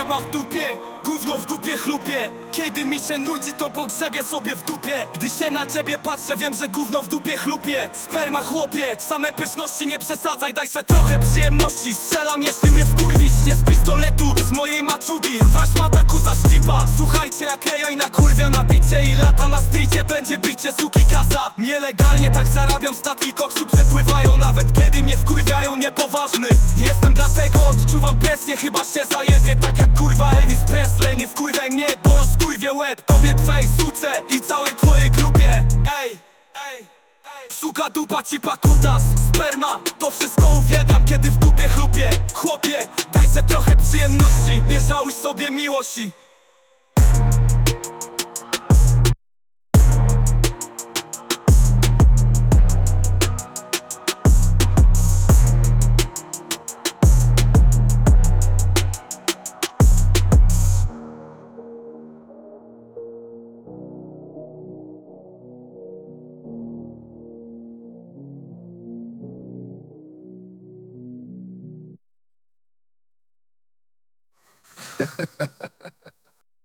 Sperma w dupie, gówno w dupie chlupie. Kiedy mi się nudzi to pogrzebie sobie w dupie. Gdy się na ciebie patrzę wiem, że gówno w dupie chlupie. Sperma chłopie, same pyszności nie przesadzaj. Daj se trochę przyjemności Strzelam jeśli mnie wkurwisz. Nie z pistoletu, z mojej maczugi Wasz mata kuta ścipa Słuchajcie jak ja i na kurwia na bicie I lata na stricie. Będzie bicie suki kasa. Nielegalnie tak zarabiam statki koksu przepływają. Nawet kiedy mnie wkurwiają niepoważny. Jestem dlatego odczuwam suce i całej twojej grupie. Ej, ej, ej. Suka dupa ci pakutas, sperma To wszystko uwielbiam kiedy w dupie chlupie Chłopie, daj se trochę przyjemności. Nie żałuj sobie miłości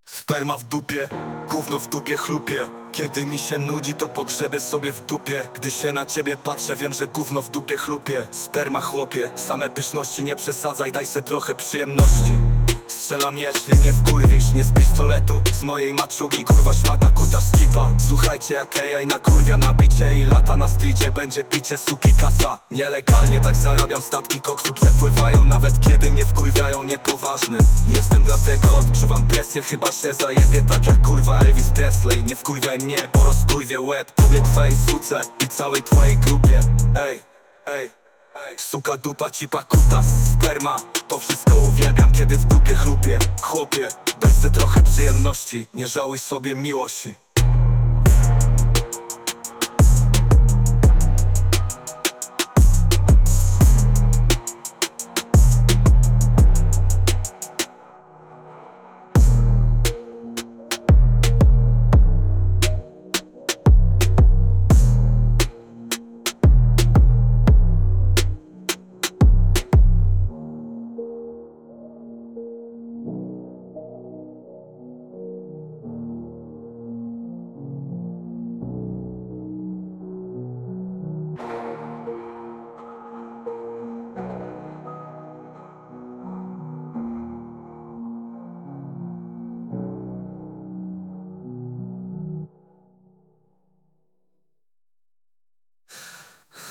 Sperma w dupie, gówno w dupie chlupie. Kiedy mi się nudzi to pogrzebę sobie w dupie. Gdy się na ciebie patrzę wiem, że gówno w dupie chlupie. Sperma chłopie, same pyszności nie przesadzaj Daj se trochę przyjemności. Strzelam jeśli nie wkurwisz, nie z pistoletu Z mojej maczugi kurwa szmata kuta skipa. Słuchajcie jak AI na kurwia na bicie I lata na stricie. Będzie picie suki kasa. Nielegalnie tak zarabiam statki koksu przepływają Nawet mnie wkurwiają niepoważny Jestem dlatego odczuwam presję Chyba się zajebie tak jak kurwa Elvis Presley. Nie wkurwiaj mnie, bo rozkurwię łeb. Tobie twojej suce i całej twojej grupie. Ej, ej Ej, Suka dupa ci pakuta sperma. To wszystko uwielbiam kiedy w dupie chlupie Chłopie, se trochę przyjemności. Nie żałuj sobie miłości